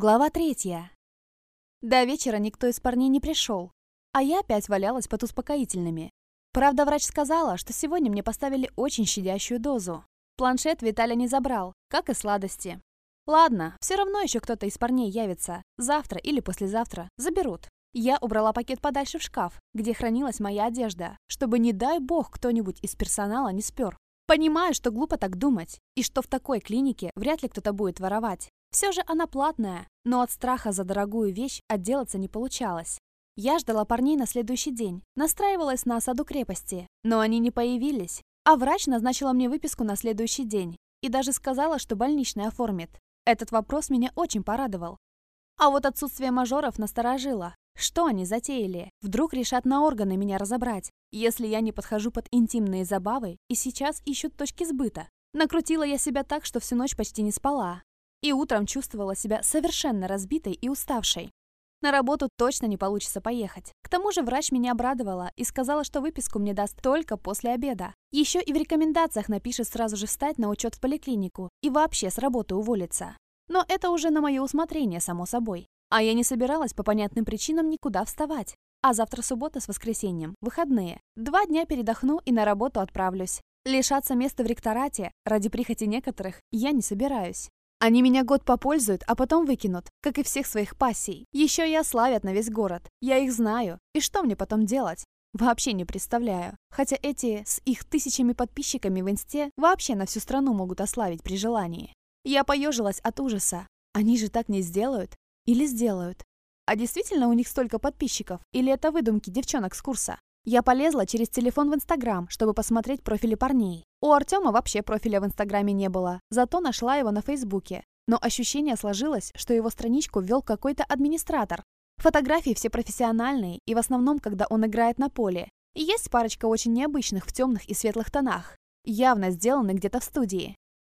Глава третья. До вечера никто из парней не пришел, а я опять валялась под успокоительными. Правда, врач сказала, что сегодня мне поставили очень щадящую дозу. Планшет Виталя не забрал, как и сладости. Ладно, все равно еще кто-то из парней явится. Завтра или послезавтра заберут. Я убрала пакет подальше в шкаф, где хранилась моя одежда, чтобы, не дай бог, кто-нибудь из персонала не спер. Понимаю, что глупо так думать, и что в такой клинике вряд ли кто-то будет воровать. Все же она платная, но от страха за дорогую вещь отделаться не получалось. Я ждала парней на следующий день, настраивалась на осаду крепости, но они не появились, а врач назначила мне выписку на следующий день и даже сказала, что больничный оформит. Этот вопрос меня очень порадовал. А вот отсутствие мажоров насторожило. Что они затеяли? Вдруг решат на органы меня разобрать, если я не подхожу под интимные забавы и сейчас ищут точки сбыта. Накрутила я себя так, что всю ночь почти не спала, и утром чувствовала себя совершенно разбитой и уставшей. На работу точно не получится поехать. К тому же врач меня обрадовала и сказала, что выписку мне даст только после обеда. Еще и в рекомендациях напишет сразу же встать на учет в поликлинику и вообще с работы уволиться. Но это уже на мое усмотрение, само собой. А я не собиралась по понятным причинам никуда вставать. А завтра суббота с воскресеньем, выходные. Два дня передохну и на работу отправлюсь. Лишаться места в ректорате ради прихоти некоторых я не собираюсь. Они меня год попользуют, а потом выкинут, как и всех своих пассий. Еще и ославят на весь город. Я их знаю. И что мне потом делать? Вообще не представляю. Хотя эти с их тысячами подписчиками в инсте вообще на всю страну могут ославить при желании. Я поежилась от ужаса. Они же так не сделают. Или сделают. А действительно у них столько подписчиков? Или это выдумки девчонок с курса? Я полезла через телефон в Инстаграм, чтобы посмотреть профили парней. У Артема вообще профиля в Инстаграме не было, зато нашла его на Фейсбуке. Но ощущение сложилось, что его страничку ввел какой-то администратор. Фотографии все профессиональные и в основном, когда он играет на поле. И есть парочка очень необычных в темных и светлых тонах. Явно сделаны где-то в студии.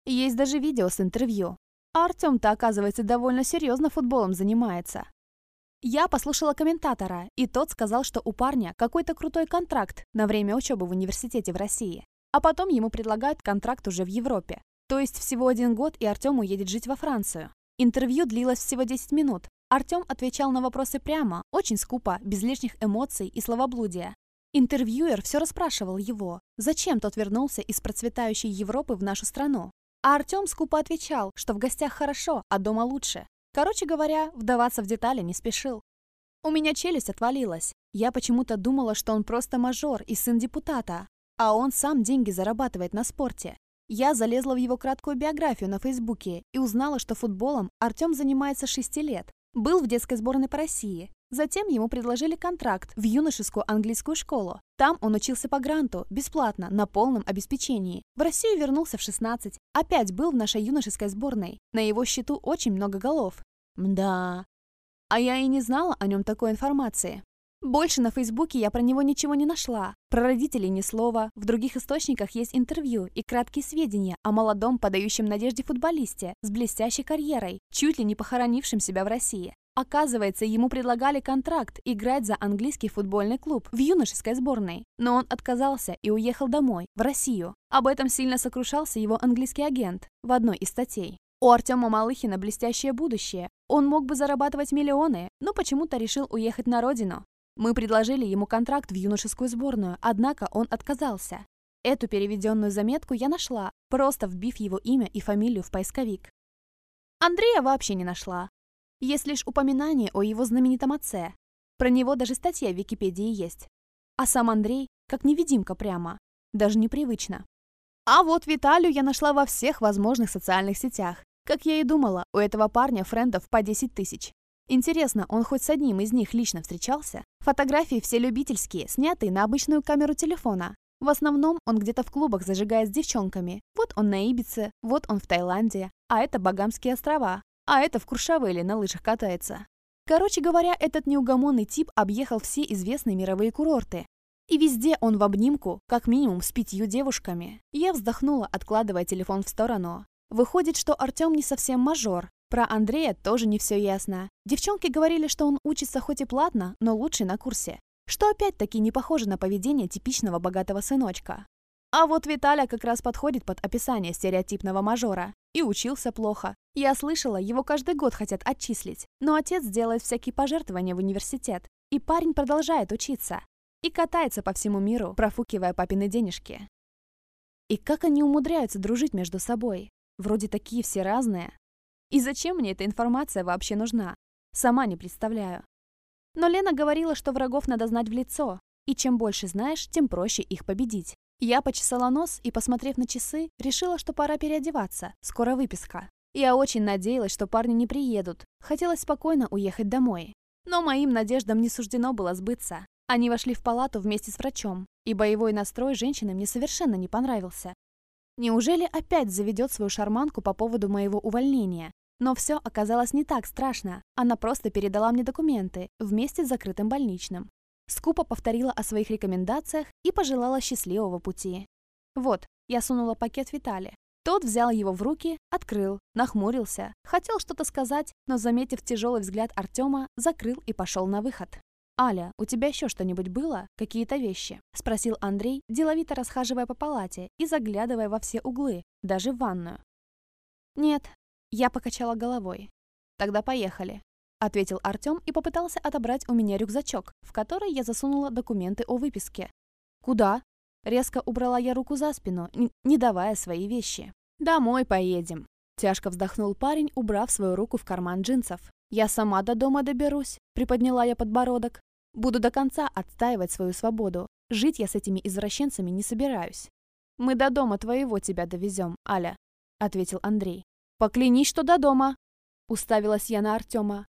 Есть даже видео с интервью. А Артем-то, оказывается, довольно серьезно футболом занимается. Я послушала комментатора, и тот сказал, что у парня какой-то крутой контракт на время учебы в университете в России. А потом ему предлагают контракт уже в Европе. То есть всего один год, и Артем уедет жить во Францию. Интервью длилось всего 10 минут. Артем отвечал на вопросы прямо, очень скупо, без лишних эмоций и словоблудия. Интервьюер все расспрашивал его, зачем тот вернулся из процветающей Европы в нашу страну. А Артем скупо отвечал, что в гостях хорошо, а дома лучше. Короче говоря, вдаваться в детали не спешил. У меня челюсть отвалилась. Я почему-то думала, что он просто мажор и сын депутата, а он сам деньги зарабатывает на спорте. Я залезла в его краткую биографию на Фейсбуке и узнала, что футболом Артем занимается 6 лет. Был в детской сборной по России. Затем ему предложили контракт в юношескую английскую школу. Там он учился по гранту, бесплатно, на полном обеспечении. В Россию вернулся в 16. Опять был в нашей юношеской сборной. На его счету очень много голов. Мда. А я и не знала о нем такой информации. Больше на Фейсбуке я про него ничего не нашла. Про родителей ни слова. В других источниках есть интервью и краткие сведения о молодом, подающем надежде футболисте с блестящей карьерой, чуть ли не похоронившем себя в России. Оказывается, ему предлагали контракт играть за английский футбольный клуб в юношеской сборной, но он отказался и уехал домой, в Россию. Об этом сильно сокрушался его английский агент в одной из статей. У Артема Малыхина блестящее будущее. Он мог бы зарабатывать миллионы, но почему-то решил уехать на родину. Мы предложили ему контракт в юношескую сборную, однако он отказался. Эту переведенную заметку я нашла, просто вбив его имя и фамилию в поисковик. Андрея вообще не нашла. Есть лишь упоминание о его знаменитом отце. Про него даже статья в Википедии есть. А сам Андрей как невидимка прямо. Даже непривычно. А вот Виталию я нашла во всех возможных социальных сетях. Как я и думала, у этого парня френдов по 10 тысяч. Интересно, он хоть с одним из них лично встречался? Фотографии все любительские, снятые на обычную камеру телефона. В основном он где-то в клубах зажигает с девчонками. Вот он на Ибице, вот он в Таиланде, а это Багамские острова, а это в Куршавеле на лыжах катается. Короче говоря, этот неугомонный тип объехал все известные мировые курорты. И везде он в обнимку, как минимум с пятью девушками. Я вздохнула, откладывая телефон в сторону. Выходит, что Артем не совсем мажор. Про Андрея тоже не все ясно. Девчонки говорили, что он учится хоть и платно, но лучший на курсе. Что опять-таки не похоже на поведение типичного богатого сыночка. А вот Виталя как раз подходит под описание стереотипного мажора. И учился плохо. Я слышала, его каждый год хотят отчислить. Но отец делает всякие пожертвования в университет. И парень продолжает учиться. И катается по всему миру, профукивая папины денежки. И как они умудряются дружить между собой? Вроде такие все разные. И зачем мне эта информация вообще нужна? Сама не представляю. Но Лена говорила, что врагов надо знать в лицо, и чем больше знаешь, тем проще их победить. Я почесала нос и, посмотрев на часы, решила, что пора переодеваться, скоро выписка. Я очень надеялась, что парни не приедут, хотелось спокойно уехать домой. Но моим надеждам не суждено было сбыться. Они вошли в палату вместе с врачом, и боевой настрой женщины мне совершенно не понравился. Неужели опять заведет свою шарманку по поводу моего увольнения? Но все оказалось не так страшно. Она просто передала мне документы вместе с закрытым больничным. Скупо повторила о своих рекомендациях и пожелала счастливого пути. Вот, я сунула пакет Витале. Тот взял его в руки, открыл, нахмурился, хотел что-то сказать, но, заметив тяжелый взгляд Артема, закрыл и пошел на выход. «Аля, у тебя еще что-нибудь было? Какие-то вещи?» — спросил Андрей, деловито расхаживая по палате и заглядывая во все углы, даже в ванную. «Нет, я покачала головой. «Тогда поехали», — ответил Артём и попытался отобрать у меня рюкзачок, в который я засунула документы о выписке. «Куда?» Резко убрала я руку за спину, не давая свои вещи. «Домой поедем», — тяжко вздохнул парень, убрав свою руку в карман джинсов. «Я сама до дома доберусь», — приподняла я подбородок. «Буду до конца отстаивать свою свободу. Жить я с этими извращенцами не собираюсь». «Мы до дома твоего тебя довезем, Аля», — ответил Андрей. «Поклянись, что до дома!» Уставилась я на Артема.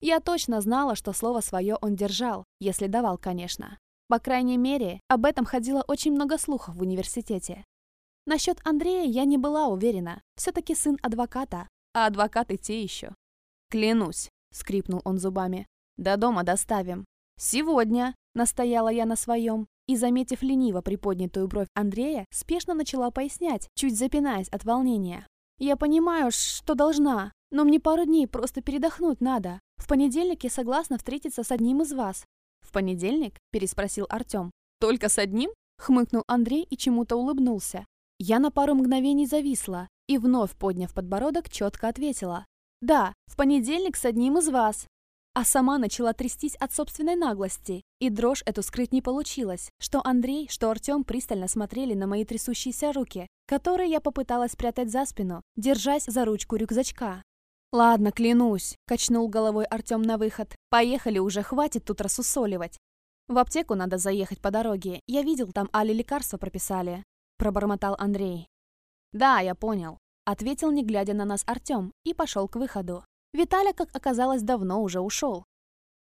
Я точно знала, что слово свое он держал, если давал, конечно. По крайней мере, об этом ходило очень много слухов в университете. Насчет Андрея я не была уверена. Все-таки сын адвоката, а адвокаты те еще. «Клянусь», — скрипнул он зубами. «До дома доставим». «Сегодня», — настояла я на своем, и, заметив лениво приподнятую бровь Андрея, спешно начала пояснять, чуть запинаясь от волнения. Я понимаю, что должна, но мне пару дней просто передохнуть надо. В понедельник я согласна встретиться с одним из вас». «В понедельник?» – переспросил Артем. «Только с одним?» – хмыкнул Андрей и чему-то улыбнулся. Я на пару мгновений зависла и, вновь подняв подбородок, четко ответила. «Да, в понедельник с одним из вас» а сама начала трястись от собственной наглости. И дрожь эту скрыть не получилось, что Андрей, что Артем пристально смотрели на мои трясущиеся руки, которые я попыталась спрятать за спину, держась за ручку рюкзачка. «Ладно, клянусь», — качнул головой Артем на выход. «Поехали уже, хватит тут рассусоливать. В аптеку надо заехать по дороге. Я видел, там Али лекарства прописали», — пробормотал Андрей. «Да, я понял», — ответил, не глядя на нас Артем, и пошел к выходу. Виталя, как оказалось, давно уже ушел.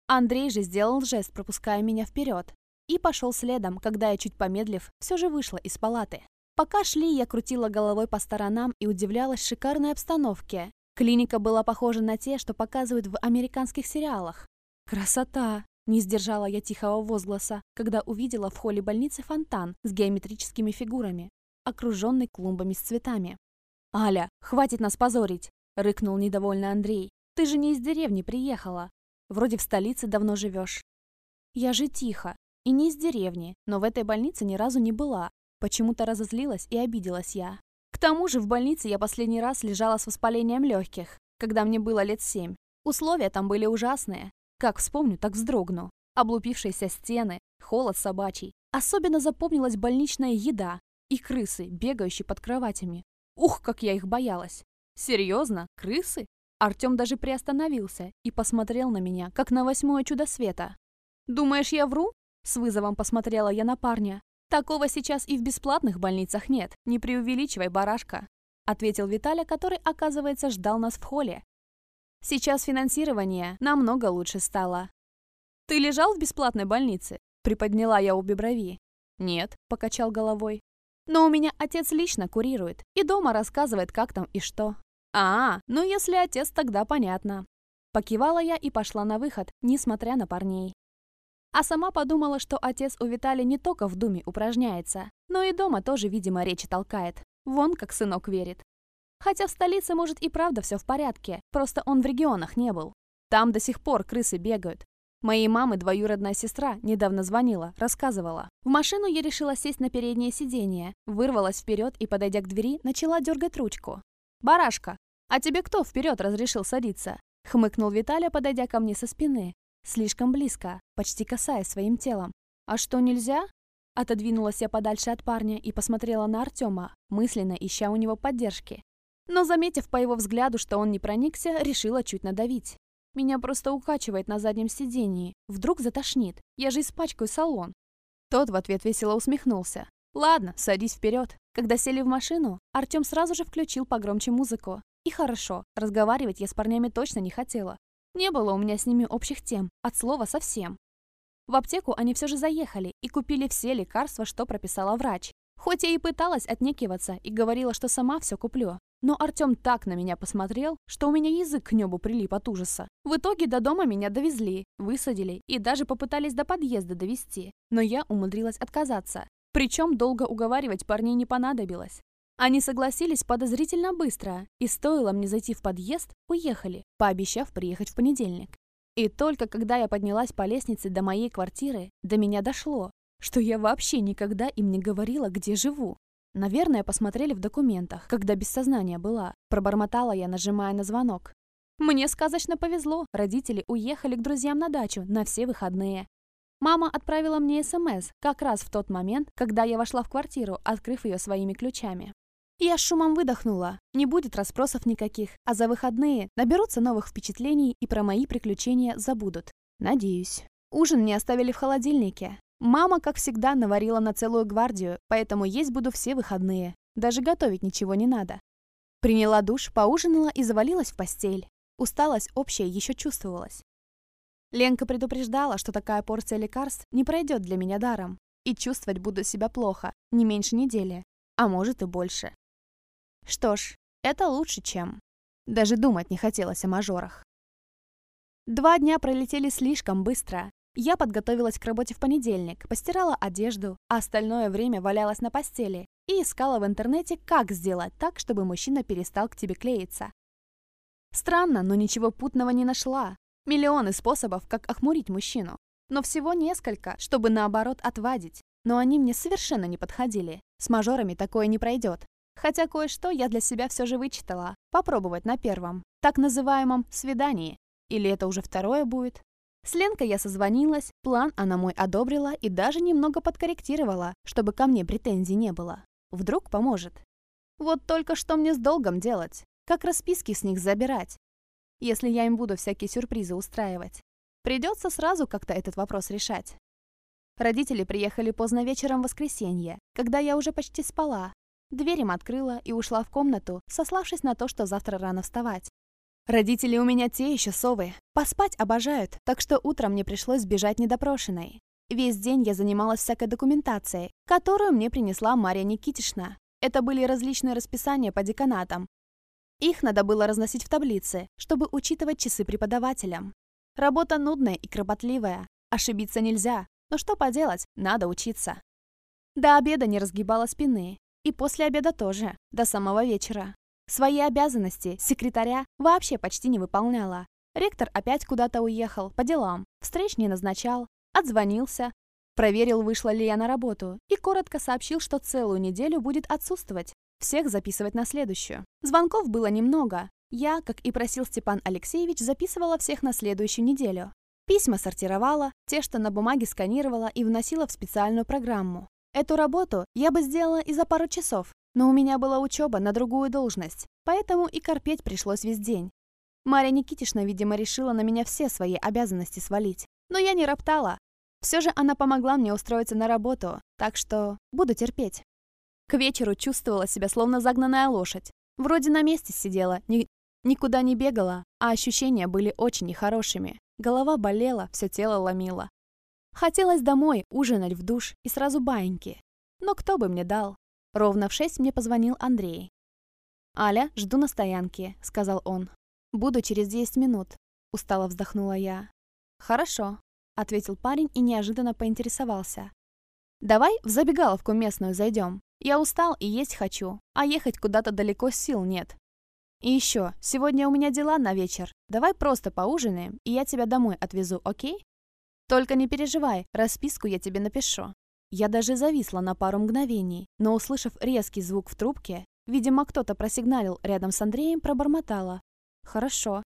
Андрей же сделал жест, пропуская меня вперед, и пошел следом, когда я, чуть помедлив, все же вышла из палаты. Пока шли, я крутила головой по сторонам и удивлялась шикарной обстановке. Клиника была похожа на те, что показывают в американских сериалах. «Красота!» – не сдержала я тихого возгласа, когда увидела в холле больницы фонтан с геометрическими фигурами, окруженный клумбами с цветами. «Аля, хватит нас позорить!» — рыкнул недовольно Андрей. «Ты же не из деревни приехала. Вроде в столице давно живешь». «Я же тихо. И не из деревни, но в этой больнице ни разу не была. Почему-то разозлилась и обиделась я. К тому же в больнице я последний раз лежала с воспалением легких, когда мне было лет семь. Условия там были ужасные. Как вспомню, так вздрогну. Облупившиеся стены, холод собачий. Особенно запомнилась больничная еда и крысы, бегающие под кроватями. Ух, как я их боялась. «Серьезно? Крысы?» Артем даже приостановился и посмотрел на меня, как на восьмое чудо света. «Думаешь, я вру?» С вызовом посмотрела я на парня. «Такого сейчас и в бесплатных больницах нет, не преувеличивай, барашка», ответил Виталя, который, оказывается, ждал нас в холле. «Сейчас финансирование намного лучше стало». «Ты лежал в бесплатной больнице?» Приподняла я обе брови. «Нет», — покачал головой. «Но у меня отец лично курирует и дома рассказывает, как там и что. «А, ну если отец, тогда понятно». Покивала я и пошла на выход, несмотря на парней. А сама подумала, что отец у Виталия не только в думе упражняется, но и дома тоже, видимо, речи толкает. Вон как сынок верит. Хотя в столице, может, и правда все в порядке, просто он в регионах не был. Там до сих пор крысы бегают. Моей мамы двоюродная сестра недавно звонила, рассказывала. В машину я решила сесть на переднее сиденье, вырвалась вперед и, подойдя к двери, начала дергать ручку. «Барашка, а тебе кто вперед разрешил садиться?» Хмыкнул Виталя, подойдя ко мне со спины. Слишком близко, почти касаясь своим телом. «А что, нельзя?» Отодвинулась я подальше от парня и посмотрела на Артема, мысленно ища у него поддержки. Но, заметив по его взгляду, что он не проникся, решила чуть надавить. Меня просто укачивает на заднем сидении. Вдруг затошнит. Я же испачкаю салон. Тот в ответ весело усмехнулся. «Ладно, садись вперед». Когда сели в машину, Артем сразу же включил погромче музыку. И хорошо, разговаривать я с парнями точно не хотела. Не было у меня с ними общих тем, от слова совсем. В аптеку они все же заехали и купили все лекарства, что прописала врач. Хоть я и пыталась отнекиваться и говорила, что сама все куплю. Но Артем так на меня посмотрел, что у меня язык к небу прилип от ужаса. В итоге до дома меня довезли, высадили и даже попытались до подъезда довести. Но я умудрилась отказаться. Причем долго уговаривать парней не понадобилось. Они согласились подозрительно быстро, и стоило мне зайти в подъезд, уехали, пообещав приехать в понедельник. И только когда я поднялась по лестнице до моей квартиры, до меня дошло, что я вообще никогда им не говорила, где живу. Наверное, посмотрели в документах, когда без сознания была. Пробормотала я, нажимая на звонок. Мне сказочно повезло, родители уехали к друзьям на дачу на все выходные. Мама отправила мне СМС как раз в тот момент, когда я вошла в квартиру, открыв ее своими ключами. Я шумом выдохнула. Не будет расспросов никаких, а за выходные наберутся новых впечатлений и про мои приключения забудут. Надеюсь. Ужин не оставили в холодильнике. Мама, как всегда, наварила на целую гвардию, поэтому есть буду все выходные. Даже готовить ничего не надо. Приняла душ, поужинала и завалилась в постель. Усталость общая еще чувствовалась. Ленка предупреждала, что такая порция лекарств не пройдет для меня даром, и чувствовать буду себя плохо, не меньше недели, а может и больше. Что ж, это лучше, чем... Даже думать не хотелось о мажорах. Два дня пролетели слишком быстро, я подготовилась к работе в понедельник, постирала одежду, а остальное время валялась на постели и искала в интернете, как сделать так, чтобы мужчина перестал к тебе клеиться. Странно, но ничего путного не нашла. Миллионы способов, как охмурить мужчину. Но всего несколько, чтобы наоборот отвадить. Но они мне совершенно не подходили. С мажорами такое не пройдет. Хотя кое-что я для себя все же вычитала. Попробовать на первом, так называемом свидании. Или это уже второе будет? С Ленкой я созвонилась, план она мой одобрила и даже немного подкорректировала, чтобы ко мне претензий не было. Вдруг поможет. Вот только что мне с долгом делать? Как расписки с них забирать? Если я им буду всякие сюрпризы устраивать. Придется сразу как-то этот вопрос решать. Родители приехали поздно вечером в воскресенье, когда я уже почти спала. Дверь им открыла и ушла в комнату, сославшись на то, что завтра рано вставать. Родители у меня те еще совы. Поспать обожают, так что утром мне пришлось бежать недопрошенной. Весь день я занималась всякой документацией, которую мне принесла Мария Никитишна. Это были различные расписания по деканатам. Их надо было разносить в таблицы, чтобы учитывать часы преподавателям. Работа нудная и кропотливая. Ошибиться нельзя. Но что поделать, надо учиться. До обеда не разгибала спины. И после обеда тоже, до самого вечера. Свои обязанности секретаря вообще почти не выполняла. Ректор опять куда-то уехал, по делам, встреч не назначал, отзвонился, проверил, вышла ли я на работу, и коротко сообщил, что целую неделю будет отсутствовать, всех записывать на следующую. Звонков было немного. Я, как и просил Степан Алексеевич, записывала всех на следующую неделю. Письма сортировала, те, что на бумаге сканировала и вносила в специальную программу. Эту работу я бы сделала и за пару часов, но у меня была учеба на другую должность, поэтому и корпеть пришлось весь день. Марья Никитишна, видимо, решила на меня все свои обязанности свалить. Но я не роптала. Все же она помогла мне устроиться на работу, так что буду терпеть. К вечеру чувствовала себя словно загнанная лошадь. Вроде на месте сидела, ни, никуда не бегала, а ощущения были очень нехорошими. Голова болела, все тело ломило. Хотелось домой, ужинать в душ и сразу баиньки. Но кто бы мне дал? Ровно в шесть мне позвонил Андрей. «Аля, жду на стоянке», — сказал он. «Буду через десять минут», — устало вздохнула я. «Хорошо», — ответил парень и неожиданно поинтересовался. «Давай в забегаловку местную зайдем. Я устал и есть хочу, а ехать куда-то далеко сил нет. И еще, сегодня у меня дела на вечер. Давай просто поужинаем, и я тебя домой отвезу, окей? Только не переживай, расписку я тебе напишу. Я даже зависла на пару мгновений, но, услышав резкий звук в трубке, видимо, кто-то просигналил рядом с Андреем, пробормотала. «Хорошо».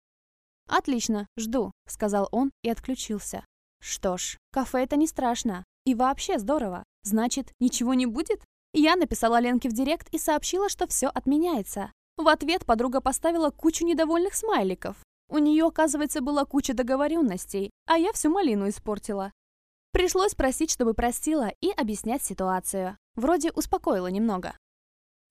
«Отлично, жду», — сказал он и отключился. «Что ж, кафе это не страшно. И вообще здорово. Значит, ничего не будет?» Я написала Ленке в директ и сообщила, что все отменяется. В ответ подруга поставила кучу недовольных смайликов. У нее, оказывается, была куча договоренностей, а я всю малину испортила. Пришлось просить, чтобы простила, и объяснять ситуацию. Вроде успокоила немного.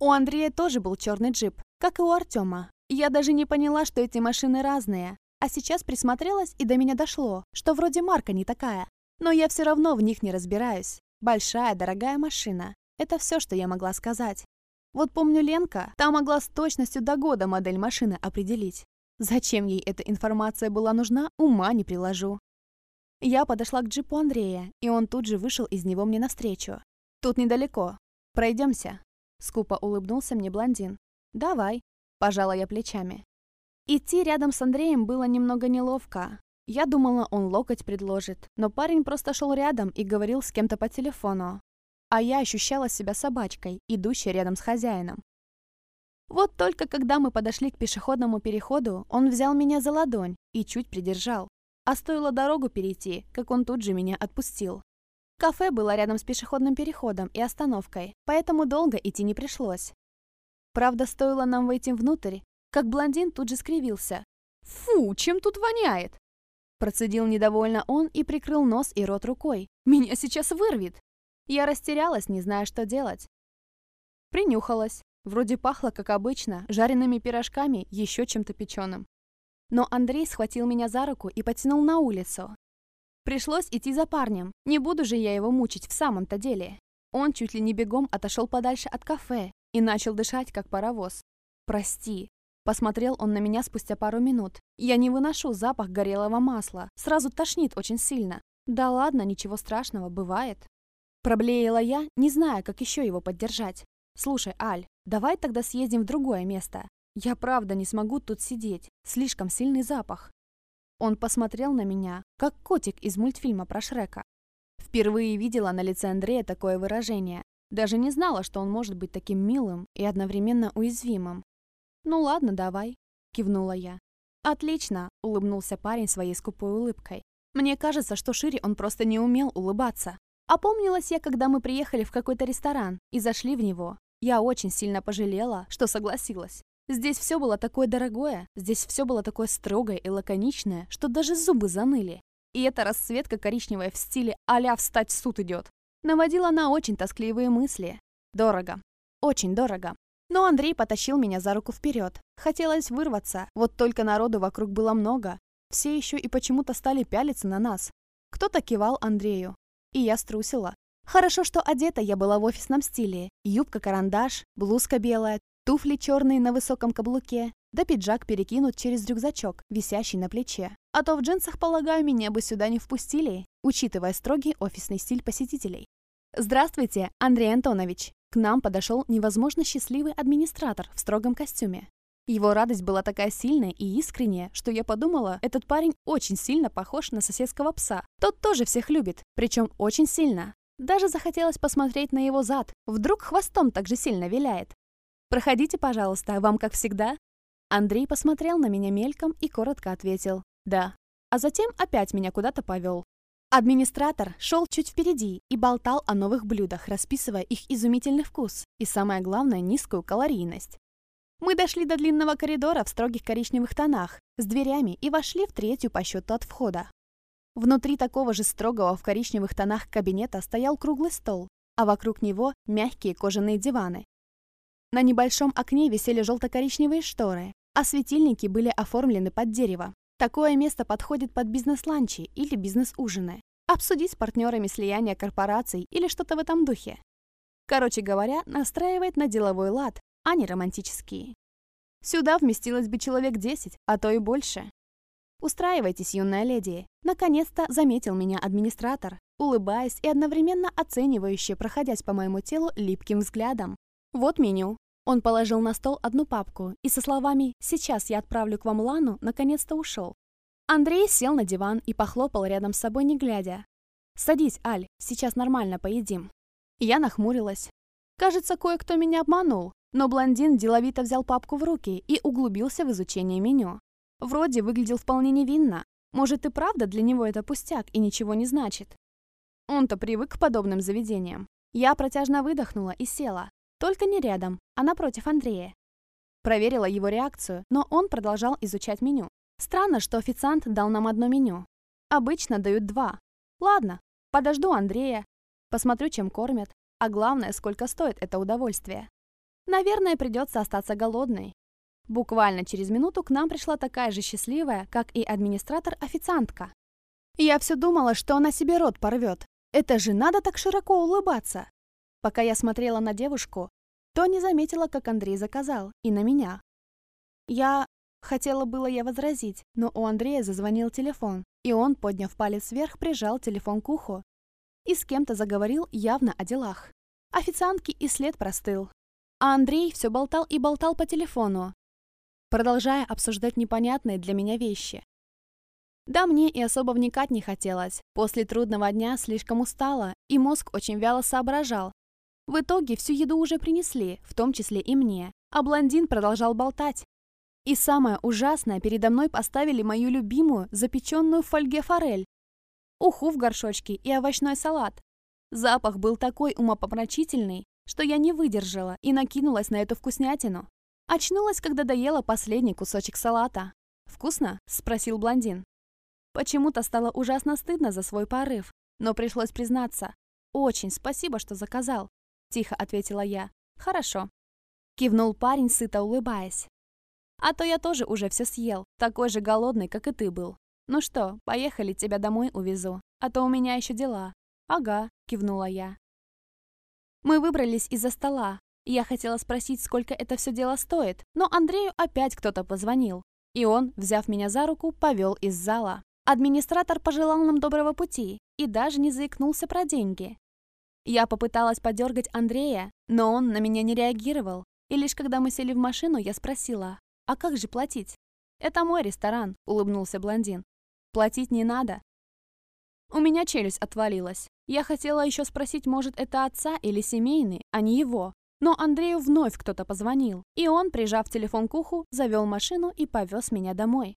У Андрея тоже был черный джип, как и у Артема. Я даже не поняла, что эти машины разные. А сейчас присмотрелась, и до меня дошло, что вроде марка не такая. Но я все равно в них не разбираюсь. Большая, дорогая машина. Это все, что я могла сказать. Вот помню Ленка, та могла с точностью до года модель машины определить. Зачем ей эта информация была нужна, ума не приложу. Я подошла к джипу Андрея, и он тут же вышел из него мне навстречу. «Тут недалеко. Пройдемся». Скупо улыбнулся мне блондин. «Давай», – пожала я плечами. Идти рядом с Андреем было немного неловко. Я думала, он локоть предложит, но парень просто шел рядом и говорил с кем-то по телефону. А я ощущала себя собачкой, идущей рядом с хозяином. Вот только когда мы подошли к пешеходному переходу, он взял меня за ладонь и чуть придержал. А стоило дорогу перейти, как он тут же меня отпустил. Кафе было рядом с пешеходным переходом и остановкой, поэтому долго идти не пришлось. Правда, стоило нам войти внутрь, как блондин тут же скривился. «Фу, чем тут воняет?» Процедил недовольно он и прикрыл нос и рот рукой. «Меня сейчас вырвет!» Я растерялась, не зная, что делать. Принюхалась. Вроде пахло, как обычно, жареными пирожками, еще чем-то печеным. Но Андрей схватил меня за руку и потянул на улицу. Пришлось идти за парнем, не буду же я его мучить в самом-то деле. Он чуть ли не бегом отошел подальше от кафе и начал дышать, как паровоз. «Прости». Посмотрел он на меня спустя пару минут. «Я не выношу запах горелого масла. Сразу тошнит очень сильно». «Да ладно, ничего страшного, бывает». Проблеяла я, не зная, как еще его поддержать. «Слушай, Аль, давай тогда съездим в другое место. Я правда не смогу тут сидеть. Слишком сильный запах». Он посмотрел на меня, как котик из мультфильма про Шрека. Впервые видела на лице Андрея такое выражение. Даже не знала, что он может быть таким милым и одновременно уязвимым. «Ну ладно, давай», — кивнула я. «Отлично», — улыбнулся парень своей скупой улыбкой. «Мне кажется, что шире он просто не умел улыбаться. Опомнилась я, когда мы приехали в какой-то ресторан и зашли в него. Я очень сильно пожалела, что согласилась. Здесь все было такое дорогое, здесь все было такое строгое и лаконичное, что даже зубы заныли. И эта расцветка коричневая в стиле а-ля «встать в суд идет» наводила на очень тоскливые мысли. Дорого. Очень дорого. Но Андрей потащил меня за руку вперед. Хотелось вырваться, вот только народу вокруг было много. Все еще и почему-то стали пялиться на нас. Кто-то кивал Андрею. И я струсила. Хорошо, что одета я была в офисном стиле. Юбка-карандаш, блузка белая, туфли черные на высоком каблуке, да пиджак перекинут через рюкзачок, висящий на плече. А то в джинсах, полагаю, меня бы сюда не впустили, учитывая строгий офисный стиль посетителей. «Здравствуйте, Андрей Антонович!» К нам подошел невозможно счастливый администратор в строгом костюме. Его радость была такая сильная и искренняя, что я подумала, этот парень очень сильно похож на соседского пса. Тот тоже всех любит, причем очень сильно. Даже захотелось посмотреть на его зад. Вдруг хвостом так же сильно виляет. «Проходите, пожалуйста, вам как всегда?» Андрей посмотрел на меня мельком и коротко ответил «Да». А затем опять меня куда-то повел. Администратор шел чуть впереди и болтал о новых блюдах, расписывая их изумительный вкус и, самое главное, низкую калорийность. Мы дошли до длинного коридора в строгих коричневых тонах, с дверями и вошли в третью по счету от входа. Внутри такого же строгого в коричневых тонах кабинета стоял круглый стол, а вокруг него мягкие кожаные диваны. На небольшом окне висели желто-коричневые шторы, а светильники были оформлены под дерево. Такое место подходит под бизнес-ланчи или бизнес-ужины. Обсудить с партнерами слияние корпораций или что-то в этом духе. Короче говоря, настраивает на деловой лад, а не романтический. Сюда вместилось бы человек 10, а то и больше. «Устраивайтесь, юная леди!» Наконец-то заметил меня администратор, улыбаясь и одновременно оценивающе, проходясь по моему телу липким взглядом. «Вот меню». Он положил на стол одну папку и со словами «Сейчас я отправлю к вам Лану» наконец-то ушел. Андрей сел на диван и похлопал рядом с собой, не глядя. «Садись, Аль, сейчас нормально поедим». Я нахмурилась. Кажется, кое-кто меня обманул. Но блондин деловито взял папку в руки и углубился в изучение меню. Вроде выглядел вполне невинно. Может и правда для него это пустяк и ничего не значит. Он-то привык к подобным заведениям. Я протяжно выдохнула и села. Только не рядом, а напротив Андрея. Проверила его реакцию, но он продолжал изучать меню. Странно, что официант дал нам одно меню. Обычно дают два. Ладно, подожду Андрея, посмотрю, чем кормят, а главное, сколько стоит это удовольствие. Наверное, придется остаться голодной. Буквально через минуту к нам пришла такая же счастливая, как и администратор-официантка. Я все думала, что она себе рот порвет. Это же надо так широко улыбаться. Пока я смотрела на девушку, то не заметила, как Андрей заказал, и на меня. Я... Хотела было я возразить, но у Андрея зазвонил телефон, и он, подняв палец вверх, прижал телефон к уху и с кем-то заговорил явно о делах. Официантки и след простыл. А Андрей все болтал и болтал по телефону, продолжая обсуждать непонятные для меня вещи. Да, мне и особо вникать не хотелось. После трудного дня слишком устала, и мозг очень вяло соображал. В итоге всю еду уже принесли, в том числе и мне, а блондин продолжал болтать. И самое ужасное, передо мной поставили мою любимую, запеченную в фольге форель, уху в горшочке и овощной салат. Запах был такой умопомрачительный, что я не выдержала и накинулась на эту вкуснятину. Очнулась, когда доела последний кусочек салата. «Вкусно?» – спросил блондин. Почему-то стало ужасно стыдно за свой порыв, но пришлось признаться. «Очень спасибо, что заказал», – тихо ответила я. «Хорошо». Кивнул парень, сыто улыбаясь. «А то я тоже уже все съел, такой же голодный, как и ты был. Ну что, поехали, тебя домой увезу, а то у меня еще дела». «Ага», – кивнула я. Мы выбрались из-за стола. Я хотела спросить, сколько это все дело стоит, но Андрею опять кто-то позвонил. И он, взяв меня за руку, повел из зала. Администратор пожелал нам доброго пути и даже не заикнулся про деньги. Я попыталась подергать Андрея, но он на меня не реагировал. И лишь когда мы сели в машину, я спросила, а как же платить? «Это мой ресторан», — улыбнулся блондин. «Платить не надо». У меня челюсть отвалилась. Я хотела еще спросить, может, это отца или семейный, а не его. Но Андрею вновь кто-то позвонил, и он, прижав телефон к уху, завел машину и повез меня домой.